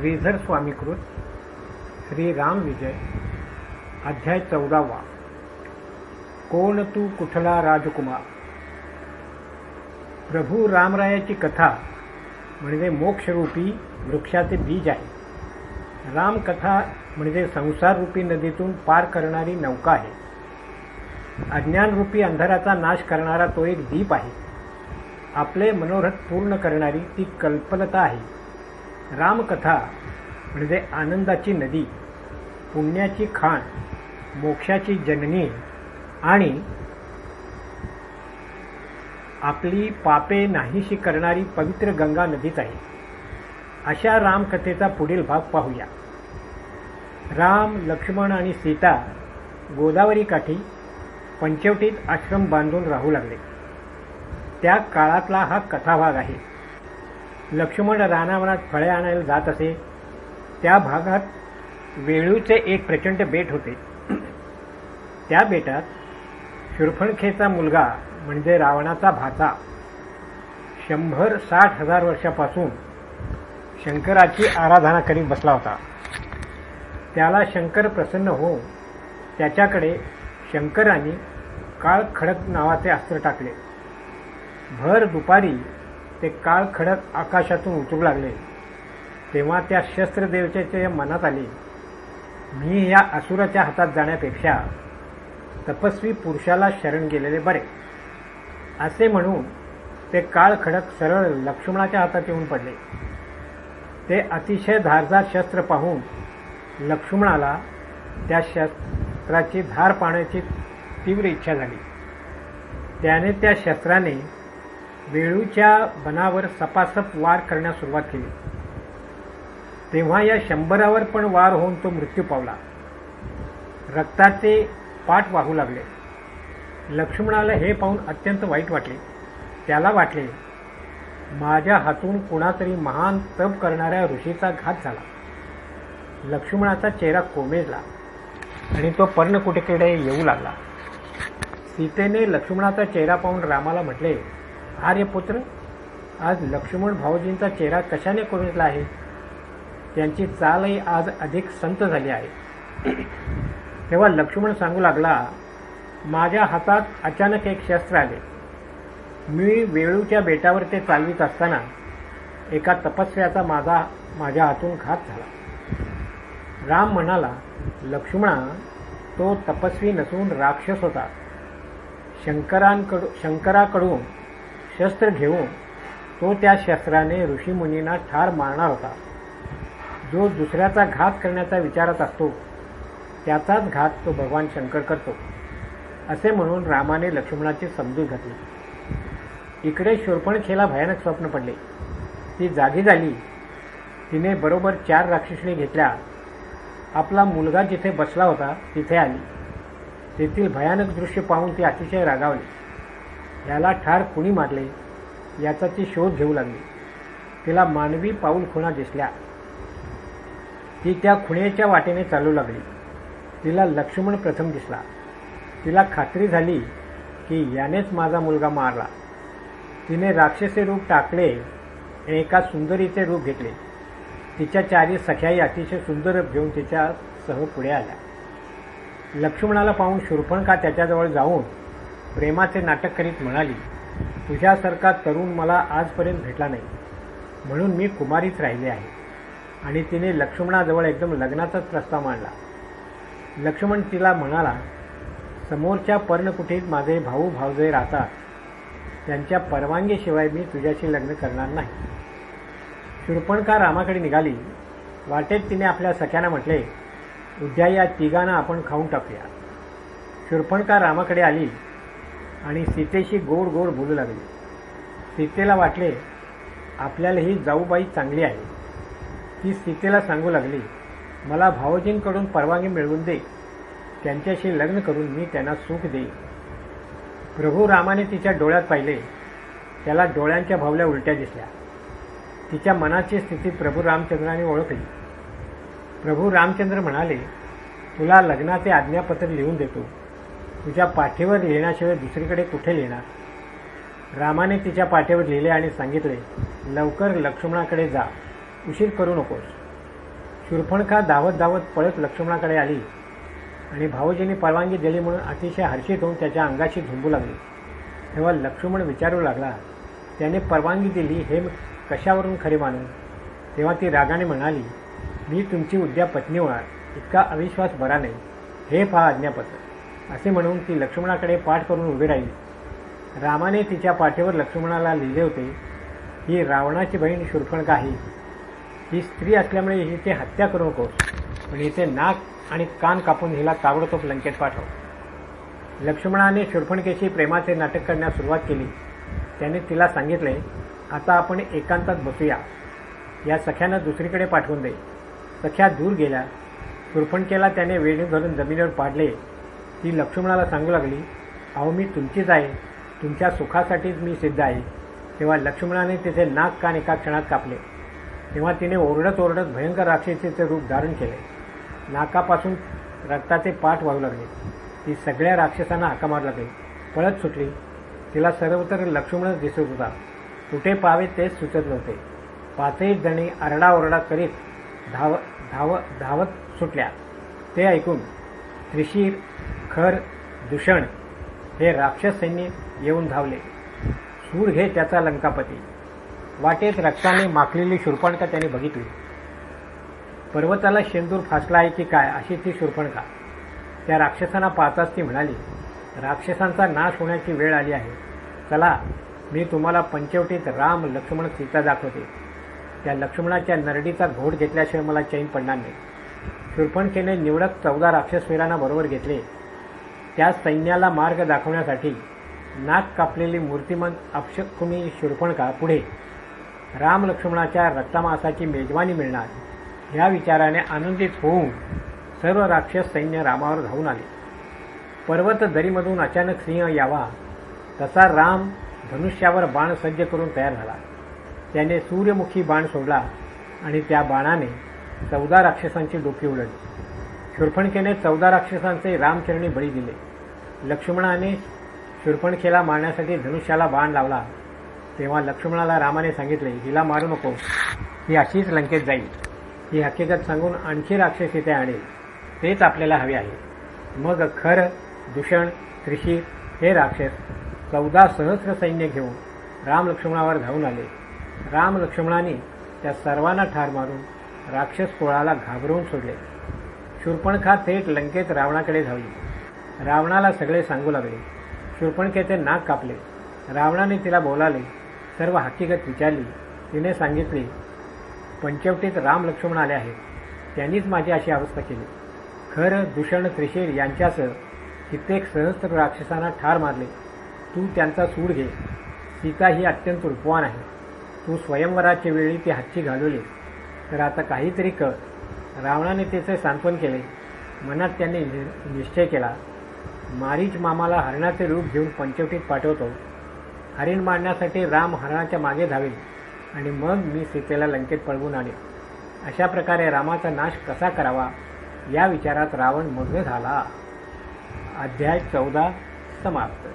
श्रीधर स्वामीकृत श्री राम विजय अध्याय चौदावा. कोण तू कुठला राजकुमार? प्रभू रामरायाची कथा म्हणजे मोक्षरूपी वृक्षाचे बीज आहे. रामकथा म्हणजे संसाररूपी नदीतून पार करणारी नौका आहे. अज्ञानरूपी अंधाराचा नाश करणारा तो एक दीप आहे. आपले मनोरथ पूर्ण करणारी ती कल्पलता आहे. रामकथा म्हणजे आनंदाची नदी पुण्याची खाण मोक्षाची जननी आणि आपली पापे नाहीशी करणारी पवित्र गंगा नदीच आहे. अशा रामकथेचा पुढील भाग पाहूया. राम लक्ष्मण आणि सीता गोदावरी काठी पंचवटीत आश्रम बांधून राहू लागले. त्या काळातला हा कथाभाग आहे. लक्ष्मण रानावनात फळे आणायला जात असे. त्या भागात वेळूचे एक प्रचंड बेट होते. त्या बेटात शुरफणखेचा मुलगा म्हणजे रावणाचा भाचा शंभर साठ हजार वर्षापासून शंकराची आराधना करीत बसला होता. त्याला शंकर प्रसन्न होऊन त्याच्याकडे शंकराने काळ खडक नावाचे अस्त्र टाकले. भर दुपारी ते काळ खडक आकाशातून उतरू लागले. तेव्हा त्या शस्त्रदेवतेचे मनात आले मी या असुराच्या हातात जाण्यापेक्षा तपस्वी पुरुषाला शरण गेलेले बरे. असे म्हणून ते काळ खडक सरळ लक्ष्मणाच्या हातात येऊन पडले. ते अतिशय धारदार शस्त्र पाहून लक्ष्मणाला त्या शस्त्राची धार पाहण्याची तीव्र इच्छा झाली. त्याने त्या शस्त्राने वेळूच्या बनावर सपासप वार करण्यास सुरुवात केली. तेव्हा या शंभरावर पण वार होऊन तो मृत्यू पावला. रक्ताचे पाठ वाहू लागले. लक्ष्मणाला हे पाहून अत्यंत वाईट वाटले. त्याला वाटले माझ्या हातून कुणातरी महान तप करणाऱ्या ऋषीचा घात झाला. लक्ष्मणाचा चेहरा कोमेजला आणि तो पर्णकुटिकेकडे येऊ लागला. सीतेने लक्ष्मणाचा चेहरा पाहून रामाला म्हटले आर्यपुत्र आज लक्ष्मण भाऊजींचा चेहरा कशाने कोमेजला आहे? त्यांची चालही आज अधिक संत झाली आहे. तेव्हा लक्ष्मण सांगू लागला माझ्या हातात अचानक एक शस्त्र आले. मी वेळूच्या बेटावर ते चालवित असताना एका तपस्व्याचा माझा माझ्या हातून घात झाला. राम म्हणाला लक्ष्मणा तो तपस्वी नसून राक्षस होता. शंकरांकडून शंकराकडून शस्त्र घेऊन तो त्या शस्त्राने ऋषीमुनींना ठार मारणार होता. जो दुसऱ्याचा घात करण्याचा विचारात असतो त्याचाच घात तो भगवान शंकर करतो असे म्हणून रामाने लक्ष्मणाची समजूत घातली. इकडे शोरपणखेला भयानक स्वप्न पडले. ती जागी झाली. तिने बरोबर चार राक्षसणी घेतल्या. आपला मुलगा जिथे बसला होता तिथे आली. तेथील भयानक दृश्य पाहून ती अतिशय रागावली. याला ठार कुणी मारले? याचा ती शोध घेऊ लागली. तिला मानवी पाऊल खुणा दिसल्या. ती त्या खुणेच्या वाटेने चालू लागली. तिला लक्ष्मण प्रथम दिसला. तिला खात्री झाली की यानेच माझा मुलगा मारला. तिने राक्षसे रूप टाकले आणि एका सुंदरीचे रूप घेतले. तिच्या चारी सख्याही अतिशय सुंदर घेऊन तिच्यासह पुढे आल्या. लक्ष्मणाला पाहून शूर्पणका त्याच्याजवळ जाऊन प्रेमाचे नाटक करीत म्हणाली तुझ्यासारखा तरुण मला आजपर्यंत भेटला नाही. म्हणून मी कुमारीच राहिले आहे. आणि तिने लक्ष्मणाजवळ एकदम लग्नाचाच प्रस्ताव मांडला. लक्ष्मण तिला म्हणाला समोरच्या पर्णकुटीत माझे भाऊ भावजय राहतात. त्यांच्या परवानगीशिवाय मी तुझ्याशी लग्न करणार नाही. शूर्पणका रामाकडे निघाली. वाटेत तिने आपल्या सख्यांना म्हटले उद्या या तिघांना आपण खाऊन टाकूया. शूर्पणका रामाकडे आली. आणि सीतेशी गोड गोड बोलू लागली. सीतेला वाटले आपल्याला ही जाऊबाई चांगली आहे. ती सीतेला सांगू लागली मला भावजींकडून परवानगी मिळवून दे. त्यांच्याशी लग्न करून मी त्यांना सुख देईन. प्रभू रामाने तिच्या डोळ्यात पाहिले. त्याला डोळ्यांच्या भावल्या उलट्या दिसल्या. तिच्या मनाची स्थिती प्रभू रामचंद्राने ओळखली. प्रभू रामचंद्र म्हणाले तुला लग्नाचे आज्ञापत्र लिहून देतो. तुझ्या पाठीवर लिहिण्याशिवाय दुसरीकडे कुठे लिहिणार? रामाने तिच्या पाठीवर लिहिले आणि सांगितले लवकर लक्ष्मणाकडे जा. उशीर करू नकोस. शुरफणखा धावत धावत पळत लक्ष्मणाकडे आली आणि भाऊजींनी परवानगी दिली म्हणून अतिशय हर्षित होऊन त्याच्या अंगाशी झुंबू लागली. तेव्हा लक्ष्मण विचारू लागला त्याने परवानगी दिली हे कशावरून खरे मानू? तेव्हा ती रागाने म्हणाली मी तुमची उद्या पत्नी होणार. इतका अविश्वास बरा नाही. हे पहा आज्ञापत्र. असे म्हणून ती लक्ष्मणाकडे पाठ करून उभी राहिली. रामाने तिच्या पाठीवर लक्ष्मणाला लिहिले होते ही रावणाची बहीण शूर्पणखा आहे ही स्त्री असल्यामुळे हिची हत्या करू नको पण हिचे नाक आणि कान कापून हिला ताबडतोब लंकेत पाठव. लक्ष्मणाने शूर्पणखेची प्रेमाचे नाटक करण्यास सुरुवात केली. त्याने तिला सांगितले आता आपण एकांतात बसूया. या सख्यानं दुसरीकडे पाठवून दे. सख्या दूर गेल्या. शूर्पणखेला त्याने वेणी धरून जमिनीवर पाडले. ती लक्ष्मणाला सांगू लागली अहो मी तुमचीच आहे. तुमच्या सुखासाठीच मी सिद्ध आहे. तेव्हा लक्ष्मणाने तिचे नाक कान एका क्षणात कापले. तेव्हा तिने ओरडत ओरडत भयंकर राक्षसीचे रूप धारण केले. नाकापासून रक्ताचे पाठ वाहू लागले. ती सगळ्या राक्षसांना हाका मारू लागली. पळत सुटली. तिला सर्वत्र लक्ष्मणच दिसत होता. कुठे पावे तेच सुचत नव्हते. पाचही जणी आरडाओरडा करीत धाव धाव धावत सुटल्या. ते ऐकून त्रिशीर खर दूषण हे राक्षस सैन्य येऊन धावले. सूर हे त्याचा लंकापती. वाटेत रक्ताने माखलेली शूर्पणखा त्याने बघितली. पर्वताला शेंदूर फासला आहे की काय अशी ती शूर्पणखा. त्या राक्षसांना पाहताच ती म्हणाली राक्षसांचा नाश होण्याची वेळ आली आहे. चला मी तुम्हाला पंचवटीत राम लक्ष्मण सीता दाखवते. त्या लक्ष्मणाच्या नरडीचा घोट घेतल्याशिवाय मला चैन पडणार नाही. शूर्पणखेने निवडक चौदा राक्षसवीरांना बरोबर घेतले. त्या सैन्याला मार्ग दाखवण्यासाठी नाक कापलेली मूर्तिमंत अपशकुमी शूर्पणखा पुढे. राम लक्ष्मणाच्या रक्तामासाची मेजवानी मिळणार. या विचाराने आनंदित होऊन सर्व राक्षस सैन्य रामावर धावून आले. पर्वत दरीमधून अचानक सिंह यावा. तसा राम धनुष्यावर बाण सज्ज करून तयार झाला. त्याने सूर्यमुखी बाण सोडला आणि त्या बाणाने चौदा राक्षसांची डोकी उलटली शूर्पणखेने चौदा राक्षसांचे रामचरणी बळी दिले. लक्ष्मणाने शूर्पणखेला मारण्यासाठी धनुष्याला बाण लावला. तेव्हा लक्ष्मणाला रामाने सांगितले हिला मारू नको. ही अशीच लंकेत जाईल. ही हकीकत सांगून आणखी राक्षस इथे आणेल. तेच आपल्याला हवे आहे. मग खर दूषण त्रिशीर हे राक्षस चौदा सहस्र सैन्य घेऊन राम लक्ष्मणावर धावून आले. राम लक्ष्मणाने त्या सर्वांना ठार मारून राक्षस कुळाला घाबरवून सोडले. शूर्पणखा थेट लंकेत रावणाकडे धावली. रावणाला सगळे सांगू लागले. शूर्पणखेचे नाक कापले. रावणाने तिला बोलावले. सर्व हकीकत विचारली. तिने सांगितले पंचवटीत राम लक्ष्मण आले आहेत. त्यांनीच माझी अशी अवस्था केली. खर दूषण त्रिशेर यांच्यासह कित्येक सहस्त्र राक्षसांना ठार मारले. तू त्यांचा सूड घे. सीता ही अत्यंत रूपवान आहे. तू स्वयंवराच्या वेळी ती हातची घालवली. तर आता काहीतरी कर रावणाने त्याचे सांत्वन केले. मनात त्यांनी निश्चय केला. मारीच मामाला हरणाचे रूप घेऊन पंचवटीत पाठवतो. हरिण मारण्यासाठी राम हरणाच्या मागे धावेल. आणि मग मी सीतेला लंकेत पळवून आले अशा प्रकारे रामाचा नाश कसा करावा? या विचारात रावण मग्न झाला. अध्याय चौदा समाप्त.